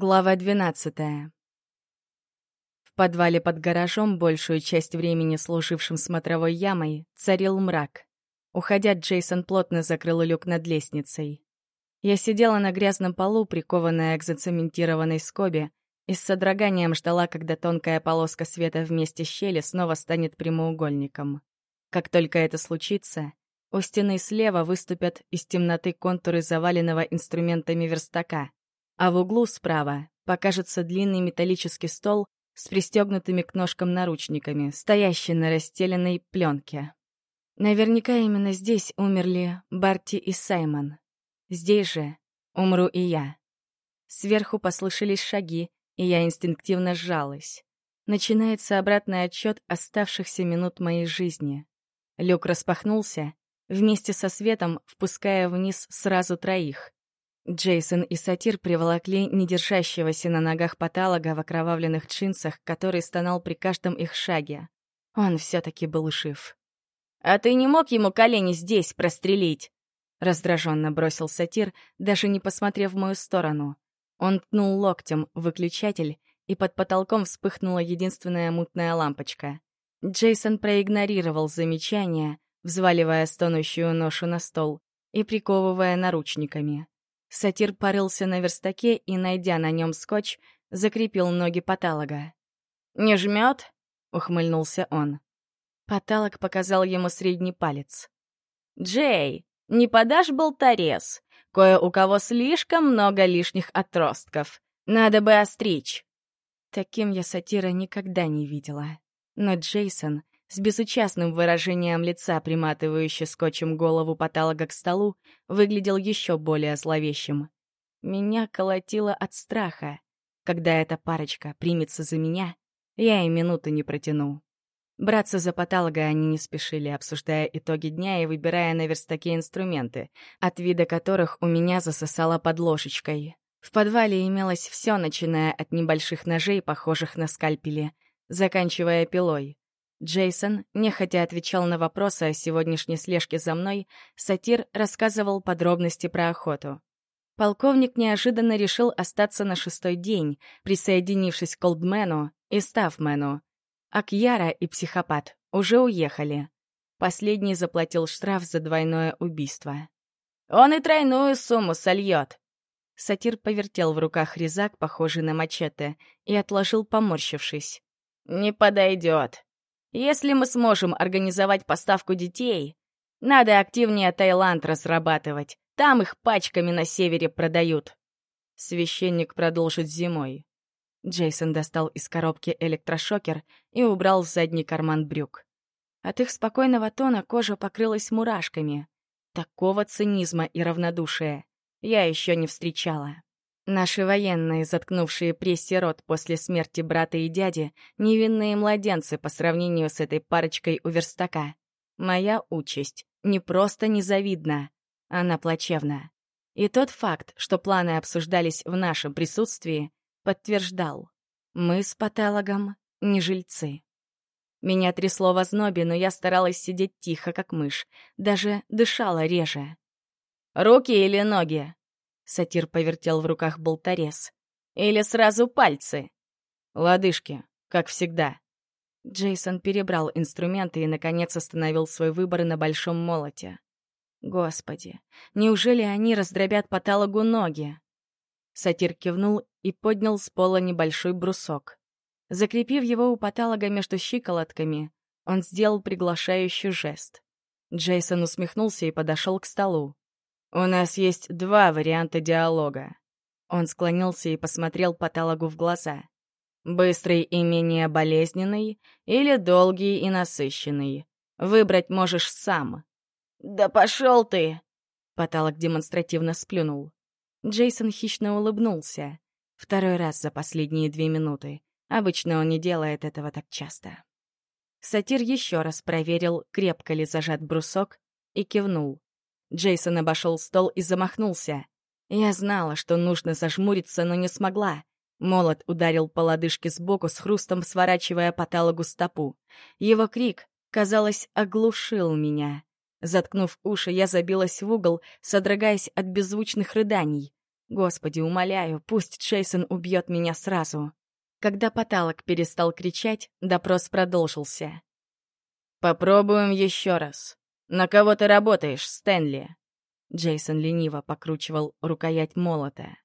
Глава 12. В подвале под гаражом, большую часть времени служившим смотровой ямой, царил мрак. Уходя, Джейсон плотно закрыл люк над лестницей. Я сидела на грязном полу, прикованная к зацементированной скобе, и с содроганием ждала, когда тонкая полоска света вместе щели снова станет прямоугольником. Как только это случится, у стены слева выступят из темноты контуры заваленного инструментами верстака — а в углу справа покажется длинный металлический стол с пристегнутыми к ножкам наручниками, стоящий на расстеленной пленке. Наверняка именно здесь умерли Барти и Саймон. Здесь же умру и я. Сверху послышались шаги, и я инстинктивно сжалась. Начинается обратный отчет оставшихся минут моей жизни. Люк распахнулся, вместе со светом впуская вниз сразу троих. Джейсон и Сатир приволокли недержащегося на ногах патолога в окровавленных джинсах, который стонал при каждом их шаге. Он все таки был жив. «А ты не мог ему колени здесь прострелить?» Раздраженно бросил Сатир, даже не посмотрев в мою сторону. Он ткнул локтем выключатель, и под потолком вспыхнула единственная мутная лампочка. Джейсон проигнорировал замечание, взваливая стонущую ношу на стол и приковывая наручниками. Сатир порылся на верстаке и, найдя на нем скотч, закрепил ноги патолога. «Не жмет?» — ухмыльнулся он. Патолог показал ему средний палец. «Джей, не подашь болторез? Кое у кого слишком много лишних отростков. Надо бы остричь». Таким я сатира никогда не видела. Но Джейсон с безучастным выражением лица, приматывающий скотчем голову патолога к столу, выглядел еще более зловещим. Меня колотило от страха. Когда эта парочка примется за меня, я и минуты не протяну. Браться за патолога они не спешили, обсуждая итоги дня и выбирая на верстаке инструменты, от вида которых у меня засосало под ложечкой. В подвале имелось все, начиная от небольших ножей, похожих на скальпели, заканчивая пилой. Джейсон нехотя отвечал на вопросы о сегодняшней слежке за мной, сатир рассказывал подробности про охоту. Полковник неожиданно решил остаться на шестой день, присоединившись к Колдмену и Ставмену. А Кьяра и психопат уже уехали. Последний заплатил штраф за двойное убийство. «Он и тройную сумму сольет!» Сатир повертел в руках резак, похожий на мачете, и отложил, поморщившись. «Не подойдет. Если мы сможем организовать поставку детей, надо активнее Таиланд разрабатывать. Там их пачками на севере продают. Священник продолжит зимой. Джейсон достал из коробки электрошокер и убрал в задний карман брюк. От их спокойного тона кожа покрылась мурашками. Такого цинизма и равнодушия я еще не встречала. Наши военные, заткнувшие прессе рот после смерти брата и дяди, невинные младенцы по сравнению с этой парочкой у верстака. Моя участь не просто незавидна, она плачевна. И тот факт, что планы обсуждались в нашем присутствии, подтверждал. Мы с патологом не жильцы. Меня трясло в ознобе, но я старалась сидеть тихо, как мышь, даже дышала реже. «Руки или ноги?» Сатир повертел в руках болторез. «Или сразу пальцы?» «Лодыжки, как всегда». Джейсон перебрал инструменты и, наконец, остановил свой выбор на большом молоте. «Господи, неужели они раздробят патологу ноги?» Сатир кивнул и поднял с пола небольшой брусок. Закрепив его у патолога между щиколотками, он сделал приглашающий жест. Джейсон усмехнулся и подошел к столу. «У нас есть два варианта диалога». Он склонился и посмотрел патологу в глаза. «Быстрый и менее болезненный или долгий и насыщенный? Выбрать можешь сам». «Да пошел ты!» Патолог демонстративно сплюнул. Джейсон хищно улыбнулся. Второй раз за последние две минуты. Обычно он не делает этого так часто. Сатир еще раз проверил, крепко ли зажат брусок, и кивнул. Джейсон обошел стол и замахнулся. Я знала, что нужно зажмуриться, но не смогла. Молот ударил по лодыжке сбоку с хрустом, сворачивая по стопу. Его крик, казалось, оглушил меня. Заткнув уши, я забилась в угол, содрогаясь от беззвучных рыданий. Господи, умоляю, пусть Джейсон убьет меня сразу. Когда потолок перестал кричать, допрос продолжился. «Попробуем еще раз. На кого ты работаешь, Стэнли?» Джейсон лениво покручивал рукоять молота.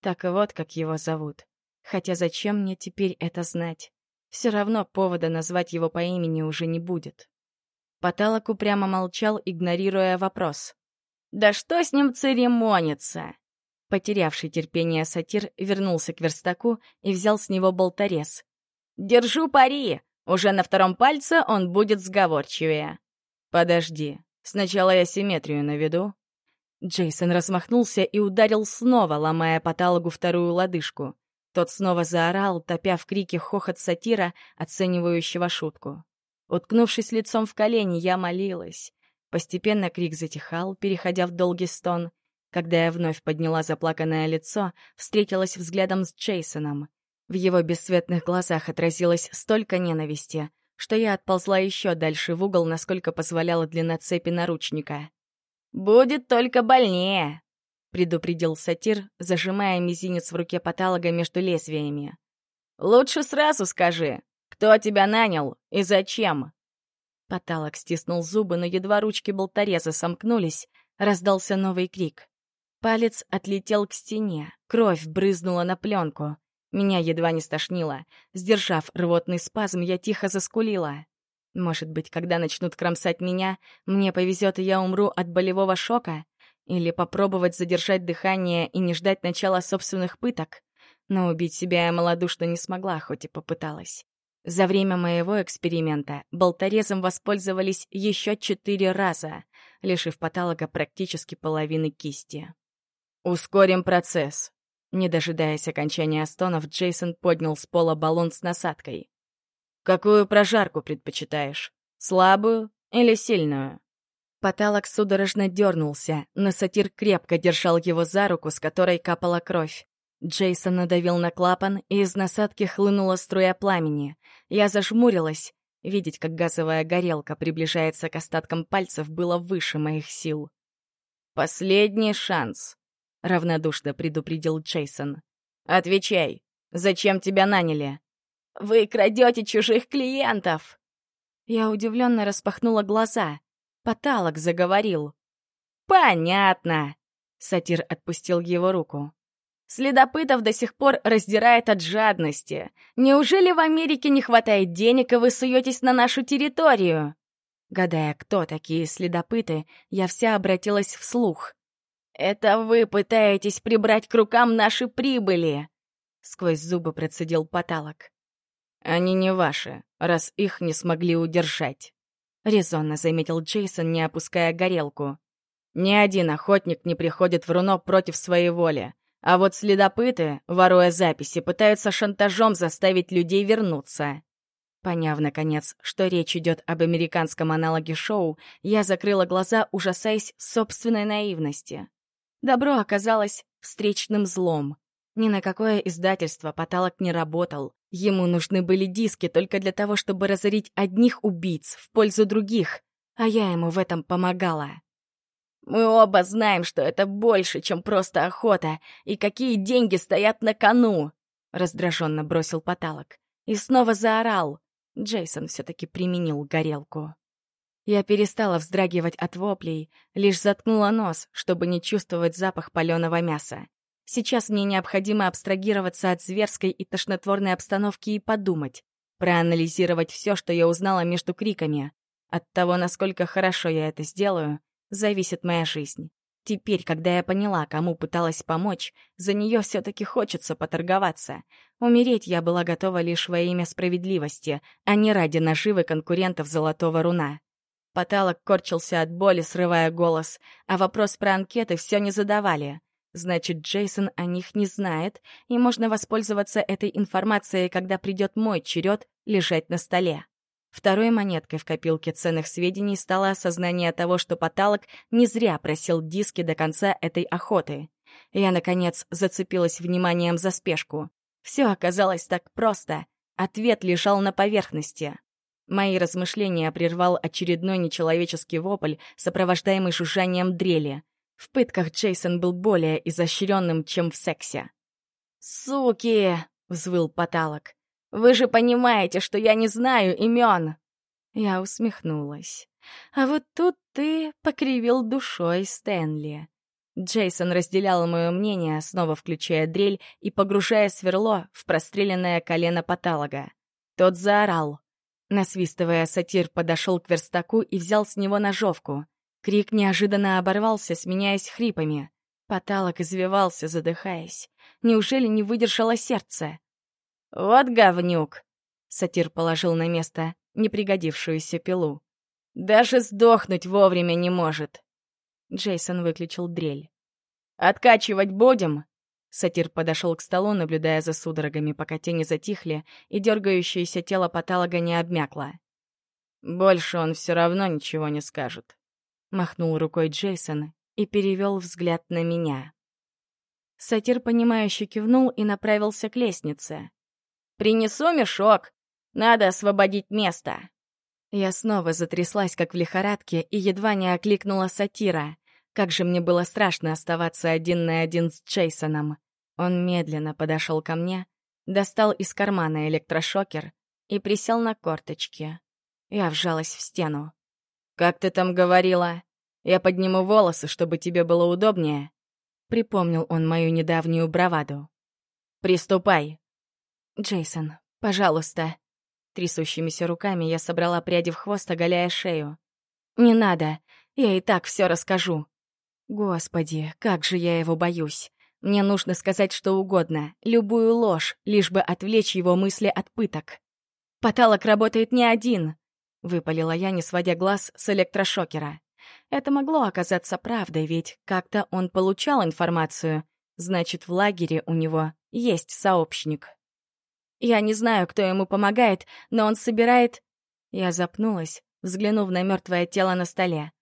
Так вот как его зовут. Хотя зачем мне теперь это знать? Все равно повода назвать его по имени уже не будет. Потолок упрямо молчал, игнорируя вопрос. «Да что с ним церемониться?» Потерявший терпение сатир вернулся к верстаку и взял с него болторез. «Держу пари! Уже на втором пальце он будет сговорчивее». «Подожди, сначала я симметрию наведу». Джейсон размахнулся и ударил снова, ломая по вторую лодыжку. Тот снова заорал, топя в крике хохот сатира, оценивающего шутку. Уткнувшись лицом в колени, я молилась. Постепенно крик затихал, переходя в долгий стон. Когда я вновь подняла заплаканное лицо, встретилась взглядом с Джейсоном. В его бесцветных глазах отразилось столько ненависти, что я отползла еще дальше в угол, насколько позволяла длина цепи наручника. «Будет только больнее», предупредил сатир, зажимая мизинец в руке патолога между лезвиями. «Лучше сразу скажи, кто тебя нанял и зачем?» Патолог стиснул зубы, но едва ручки болтореза сомкнулись, раздался новый крик. Палец отлетел к стене, кровь брызнула на пленку. Меня едва не стошнило. Сдержав рвотный спазм, я тихо заскулила. Может быть, когда начнут кромсать меня, мне повезет, и я умру от болевого шока? Или попробовать задержать дыхание и не ждать начала собственных пыток. Но убить себя я малодушно не смогла, хоть и попыталась. За время моего эксперимента болторезом воспользовались еще четыре раза, лишив патолога практически половины кисти. «Ускорим процесс». Не дожидаясь окончания стонов, Джейсон поднял с пола баллон с насадкой. «Какую прожарку предпочитаешь? Слабую или сильную?» Потолок судорожно дернулся, но сатир крепко держал его за руку, с которой капала кровь. Джейсон надавил на клапан, и из насадки хлынула струя пламени. Я зажмурилась. Видеть, как газовая горелка приближается к остаткам пальцев, было выше моих сил. «Последний шанс», — равнодушно предупредил Джейсон. «Отвечай, зачем тебя наняли?» «Вы крадете чужих клиентов!» Я удивленно распахнула глаза. Потолок заговорил. «Понятно!» — сатир отпустил его руку. «Следопытов до сих пор раздирает от жадности. Неужели в Америке не хватает денег, и вы суетесь на нашу территорию?» Гадая, кто такие следопыты, я вся обратилась вслух. «Это вы пытаетесь прибрать к рукам наши прибыли!» Сквозь зубы процедил потолок. «Они не ваши, раз их не смогли удержать». — резонно заметил Джейсон, не опуская горелку. «Ни один охотник не приходит в руно против своей воли. А вот следопыты, воруя записи, пытаются шантажом заставить людей вернуться». Поняв, наконец, что речь идет об американском аналоге шоу, я закрыла глаза, ужасаясь собственной наивности. Добро оказалось встречным злом. Ни на какое издательство потолок не работал, Ему нужны были диски только для того, чтобы разорить одних убийц в пользу других, а я ему в этом помогала. «Мы оба знаем, что это больше, чем просто охота, и какие деньги стоят на кону!» Раздраженно бросил потолок. И снова заорал. Джейсон все-таки применил горелку. Я перестала вздрагивать от воплей, лишь заткнула нос, чтобы не чувствовать запах паленого мяса. Сейчас мне необходимо абстрагироваться от зверской и тошнотворной обстановки и подумать, проанализировать все, что я узнала между криками. От того, насколько хорошо я это сделаю, зависит моя жизнь. Теперь, когда я поняла, кому пыталась помочь, за нее все-таки хочется поторговаться. Умереть я была готова лишь во имя справедливости, а не ради наживы конкурентов Золотого Руна. Потолок корчился от боли, срывая голос, а вопрос про анкеты все не задавали. Значит, Джейсон о них не знает, и можно воспользоваться этой информацией, когда придет мой черед лежать на столе. Второй монеткой в копилке ценных сведений стало осознание того, что потолок не зря просил диски до конца этой охоты. Я, наконец, зацепилась вниманием за спешку. Все оказалось так просто. Ответ лежал на поверхности. Мои размышления прервал очередной нечеловеческий вопль, сопровождаемый жужжанием дрели. В пытках Джейсон был более изощренным, чем в сексе. «Суки!» — взвыл потолок. «Вы же понимаете, что я не знаю имен!» Я усмехнулась. А вот тут ты покривил душой Стэнли. Джейсон разделял мое мнение, снова включая дрель и погружая сверло в простреленное колено патолога. Тот заорал. Насвистывая, сатир подошел к верстаку и взял с него ножовку. Крик неожиданно оборвался, сменяясь хрипами. Потолок извивался, задыхаясь. Неужели не выдержало сердце? «Вот говнюк!» — сатир положил на место непригодившуюся пилу. «Даже сдохнуть вовремя не может!» Джейсон выключил дрель. «Откачивать будем?» Сатир подошел к столу, наблюдая за судорогами, пока тени затихли, и дергающееся тело патолога не обмякло. «Больше он все равно ничего не скажет», — махнул рукой Джейсон и перевел взгляд на меня. Сатир, понимающе кивнул и направился к лестнице. «Принесу мешок. Надо освободить место». Я снова затряслась, как в лихорадке, и едва не окликнула сатира. Как же мне было страшно оставаться один на один с Джейсоном. Он медленно подошел ко мне, достал из кармана электрошокер и присел на корточки. Я вжалась в стену. «Как ты там говорила? Я подниму волосы, чтобы тебе было удобнее?» Припомнил он мою недавнюю браваду. «Приступай!» «Джейсон, пожалуйста!» Трясущимися руками я собрала пряди в хвост, оголяя шею. «Не надо, я и так все расскажу». Господи, как же я его боюсь. Мне нужно сказать что угодно, любую ложь, лишь бы отвлечь его мысли от пыток. «Потолок работает не один», — выпалила я, не сводя глаз с электрошокера. Это могло оказаться правдой, ведь как-то он получал информацию. Значит, в лагере у него есть сообщник. Я не знаю, кто ему помогает, но он собирает... Я запнулась, взглянув на мертвое тело на столе.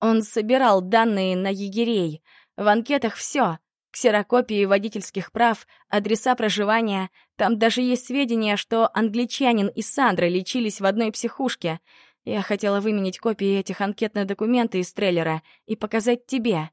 Он собирал данные на егерей. В анкетах все. Ксерокопии водительских прав, адреса проживания. Там даже есть сведения, что англичанин и Сандра лечились в одной психушке. Я хотела выменить копии этих анкет на документы из трейлера и показать тебе.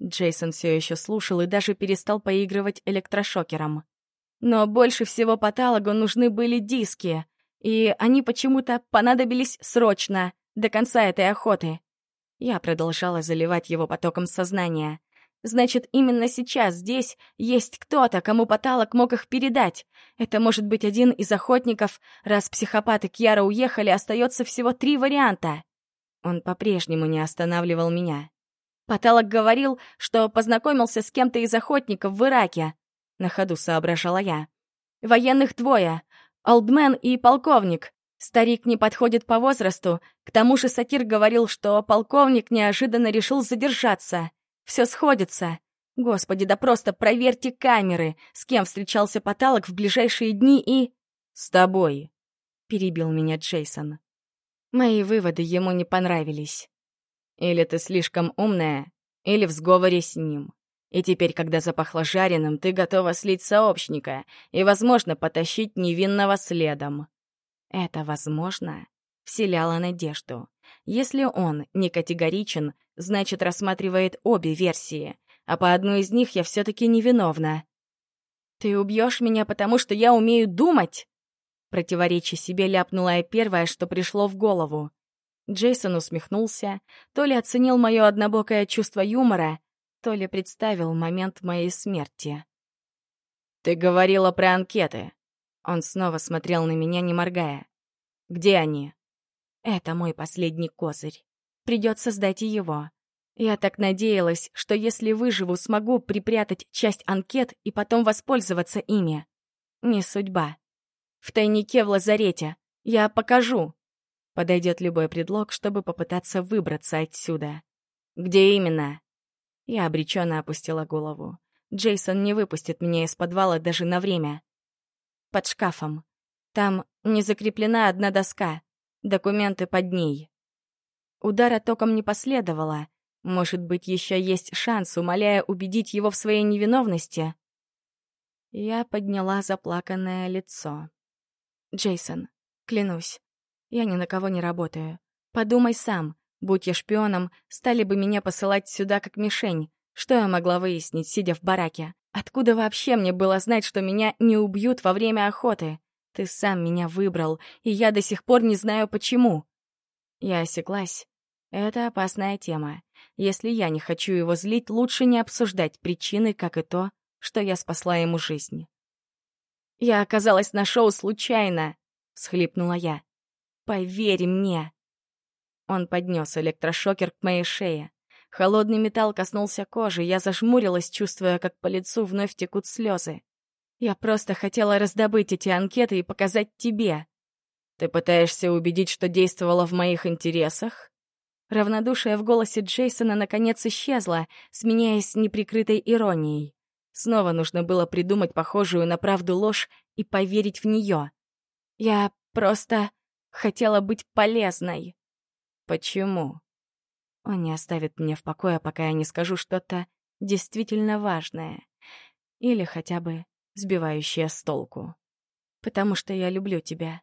Джейсон все еще слушал и даже перестал поигрывать электрошокером. Но больше всего патологу нужны были диски, и они почему-то понадобились срочно, до конца этой охоты. Я продолжала заливать его потоком сознания. Значит, именно сейчас здесь есть кто-то, кому потолок мог их передать. Это может быть один из охотников. Раз психопаты Кьяра уехали, остается всего три варианта. Он по-прежнему не останавливал меня. Потолок говорил, что познакомился с кем-то из охотников в Ираке. На ходу соображала я. Военных двое. Олдмен и полковник. Старик не подходит по возрасту. К тому же сатир говорил, что полковник неожиданно решил задержаться. Все сходится. Господи, да просто проверьте камеры, с кем встречался Потолок в ближайшие дни и... «С тобой», — перебил меня Джейсон. Мои выводы ему не понравились. Или ты слишком умная, или в сговоре с ним. И теперь, когда запахло жареным, ты готова слить сообщника и, возможно, потащить невинного следом. Это возможно вселяло надежду. Если он не категоричен, значит, рассматривает обе версии, а по одной из них я все-таки невиновна. «Ты убьешь меня, потому что я умею думать?» Противоречие себе ляпнула я первое, что пришло в голову. Джейсон усмехнулся, то ли оценил мое однобокое чувство юмора, то ли представил момент моей смерти. «Ты говорила про анкеты». Он снова смотрел на меня, не моргая. «Где они?» «Это мой последний козырь. Придется сдать и его. Я так надеялась, что если выживу, смогу припрятать часть анкет и потом воспользоваться ими. Не судьба. В тайнике в лазарете. Я покажу». Подойдет любой предлог, чтобы попытаться выбраться отсюда. «Где именно?» Я обреченно опустила голову. Джейсон не выпустит меня из подвала даже на время. Под шкафом. Там не закреплена одна доска. Документы под ней. Удара током не последовало. Может быть, еще есть шанс, умоляя убедить его в своей невиновности. Я подняла заплаканное лицо. «Джейсон, клянусь, я ни на кого не работаю. Подумай сам, Будь я шпионом, стали бы меня посылать сюда как мишень. Что я могла выяснить, сидя в бараке? Откуда вообще мне было знать, что меня не убьют во время охоты? Ты сам меня выбрал, и я до сих пор не знаю, почему. Я осеклась. Это опасная тема. Если я не хочу его злить, лучше не обсуждать причины, как и то, что я спасла ему жизнь. «Я оказалась на шоу случайно», — всхлипнула я. «Поверь мне». Он поднес электрошокер к моей шее. Холодный металл коснулся кожи, я зажмурилась, чувствуя, как по лицу вновь текут слезы. Я просто хотела раздобыть эти анкеты и показать тебе. Ты пытаешься убедить, что действовала в моих интересах? Равнодушие в голосе Джейсона наконец исчезло, сменяясь неприкрытой иронией. Снова нужно было придумать похожую на правду ложь и поверить в нее. Я просто хотела быть полезной. Почему? Он не оставит меня в покое, пока я не скажу что-то действительно важное. Или хотя бы сбивающее с толку. Потому что я люблю тебя.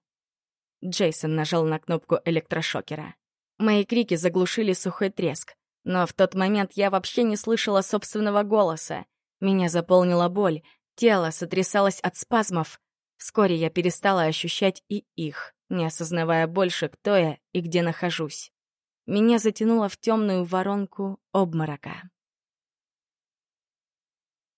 Джейсон нажал на кнопку электрошокера. Мои крики заглушили сухой треск. Но в тот момент я вообще не слышала собственного голоса. Меня заполнила боль, тело сотрясалось от спазмов. Вскоре я перестала ощущать и их, не осознавая больше, кто я и где нахожусь. Меня затянуло в темную воронку обморока.